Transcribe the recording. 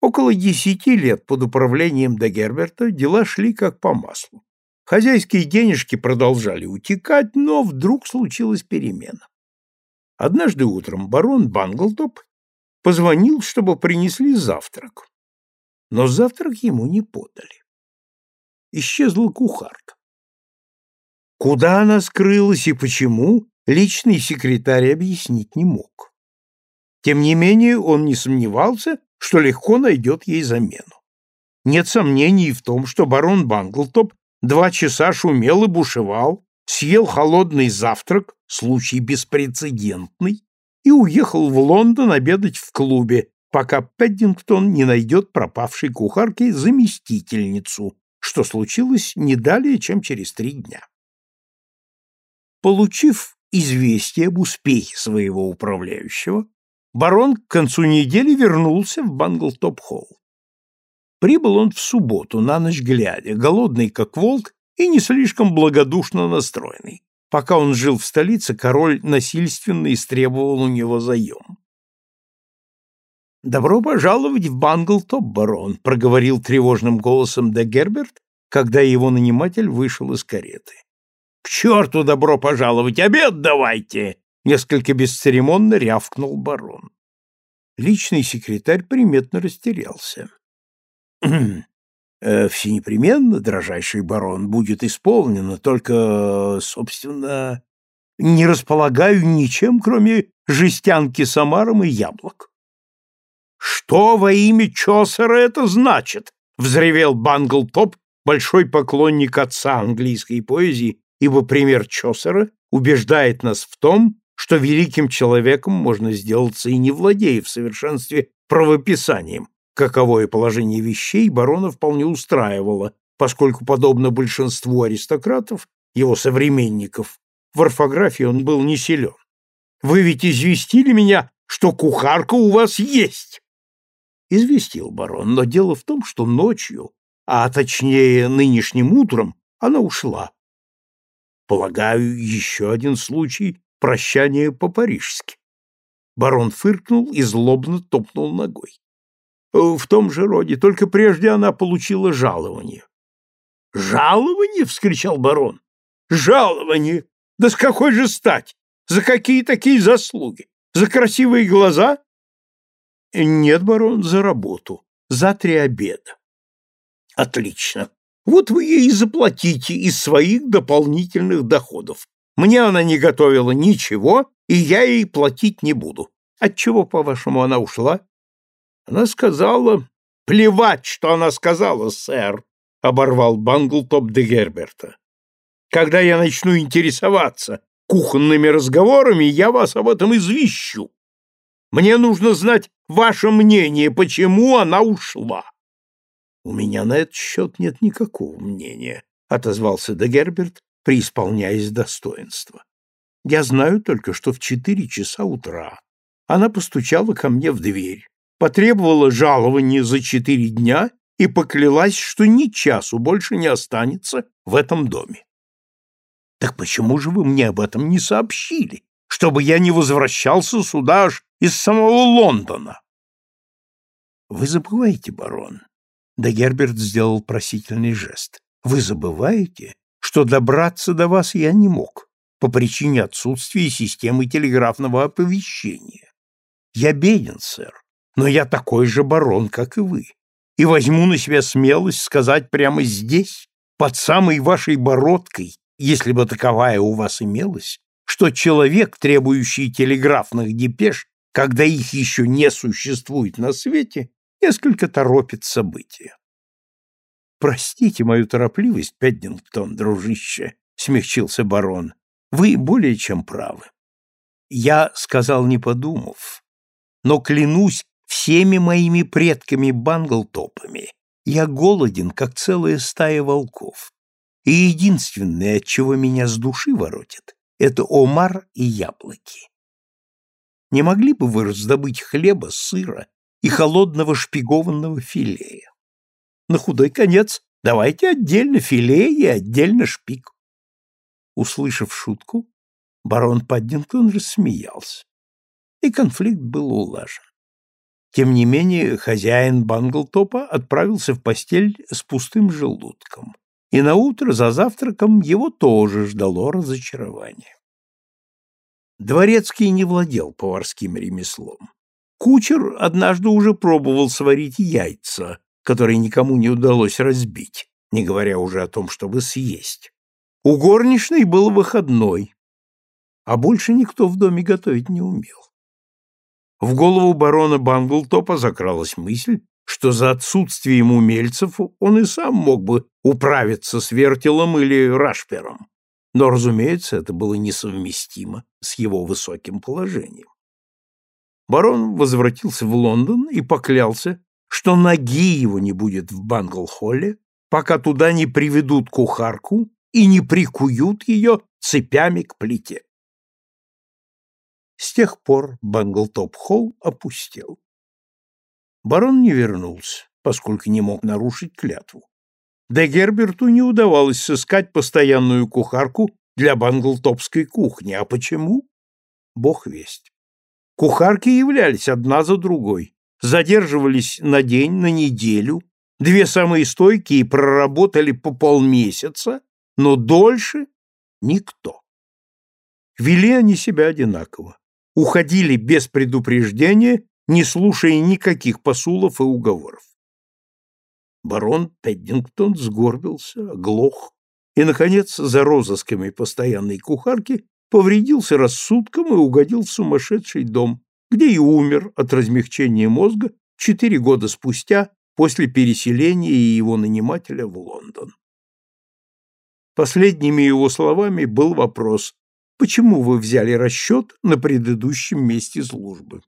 Около десяти лет под управлением де Герберта дела шли как по маслу. Хозяйские денежки продолжали утекать, но вдруг случилась перемена. Однажды утром барон Банглтоп позвонил, чтобы принесли завтрак. Но завтрак ему не подали. Исчезла кухарка. Куда она скрылась и почему, личный секретарь объяснить не мог. Тем не менее, он не сомневался, что легко найдет ей замену. Нет сомнений в том, что барон Банглтоп два часа шумел и бушевал, съел холодный завтрак, случай беспрецедентный, и уехал в Лондон обедать в клубе, пока Пэддингтон не найдет пропавшей кухарки заместительницу, что случилось не далее, чем через три дня. Получив известие об успехе своего управляющего, барон к концу недели вернулся в Банглтоп-холл. Прибыл он в субботу, на ночь глядя, голодный как волк и не слишком благодушно настроенный. Пока он жил в столице, король насильственно истребовал у него заем. «Добро пожаловать в Банглтоп, барон», — проговорил тревожным голосом де Герберт, когда его наниматель вышел из кареты. «К черту добро пожаловать! Обед давайте!» — несколько бесцеремонно рявкнул барон. Личный секретарь приметно растерялся. Э, все непременно, дрожайший барон, будет исполнено, только, собственно, не располагаю ничем, кроме жестянки с омаром и яблок. Что во имя Чосера это значит? взревел Банглтоп, большой поклонник отца английской поэзии, ибо пример Чосера убеждает нас в том, что великим человеком можно сделаться и не владея в совершенстве правописанием, Каковое положение вещей барона вполне устраивало, поскольку, подобно большинству аристократов, его современников, в орфографии он был не силен. «Вы ведь известили меня, что кухарка у вас есть!» Известил барон, но дело в том, что ночью, а точнее нынешним утром, она ушла. Полагаю, еще один случай прощания по-парижски. Барон фыркнул и злобно топнул ногой. В том же роде, только прежде она получила жалование. «Жалование?» — вскричал барон. «Жалование! Да с какой же стать? За какие такие заслуги? За красивые глаза?» «Нет, барон, за работу. За три обеда». «Отлично. Вот вы ей заплатите из своих дополнительных доходов. Мне она не готовила ничего, и я ей платить не буду. Отчего, по-вашему, она ушла?» Она сказала... Плевать, что она сказала, сэр, оборвал Банглтоп де Герберта. Когда я начну интересоваться кухонными разговорами, я вас об этом извещу. Мне нужно знать ваше мнение, почему она ушла. У меня на этот счет нет никакого мнения, отозвался де Герберт, преисполняясь достоинства. Я знаю только, что в четыре часа утра она постучала ко мне в дверь потребовала жалования за четыре дня и поклялась, что ни часу больше не останется в этом доме. Так почему же вы мне об этом не сообщили, чтобы я не возвращался сюда аж из самого Лондона? Вы забываете, барон, да Герберт сделал просительный жест. Вы забываете, что добраться до вас я не мог по причине отсутствия системы телеграфного оповещения. Я беден, сэр, но я такой же барон, как и вы, и возьму на себя смелость сказать прямо здесь, под самой вашей бородкой, если бы таковая у вас имелась, что человек, требующий телеграфных депеш, когда их еще не существует на свете, несколько торопит события. Простите мою торопливость, Педдингтон, дружище, смягчился барон. Вы более чем правы. Я сказал, не подумав, но клянусь всеми моими предками Банглтопами я голоден, как целая стая волков. И единственное, от чего меня с души воротит, это омар и яблоки. Не могли бы вы раздобыть хлеба, сыра и холодного шпигованного филея? На худой конец давайте отдельно филе и отдельно шпик. Услышав шутку, барон Паддингтон рассмеялся, и конфликт был улажен. Тем не менее, хозяин Банглтопа отправился в постель с пустым желудком, и на утро за завтраком его тоже ждало разочарование. Дворецкий не владел поварским ремеслом. Кучер однажды уже пробовал сварить яйца, которые никому не удалось разбить, не говоря уже о том, чтобы съесть. У горничной был выходной, а больше никто в доме готовить не умел. В голову барона Банглтопа закралась мысль, что за отсутствием умельцев он и сам мог бы управиться с вертелом или рашпером. Но, разумеется, это было несовместимо с его высоким положением. Барон возвратился в Лондон и поклялся, что ноги его не будет в Бангл-холле, пока туда не приведут кухарку и не прикуют ее цепями к плите. С тех пор Банглтоп-холл опустел. Барон не вернулся, поскольку не мог нарушить клятву. Де Герберту не удавалось сыскать постоянную кухарку для банглтопской кухни. А почему? Бог весть. Кухарки являлись одна за другой, задерживались на день, на неделю, две самые стойкие проработали по полмесяца, но дольше никто. Вели они себя одинаково уходили без предупреждения, не слушая никаких посулов и уговоров. Барон Педдингтон сгорбился, оглох и, наконец, за розысками постоянной кухарки повредился рассудком и угодил в сумасшедший дом, где и умер от размягчения мозга четыре года спустя после переселения его нанимателя в Лондон. Последними его словами был вопрос, Почему вы взяли расчет на предыдущем месте службы?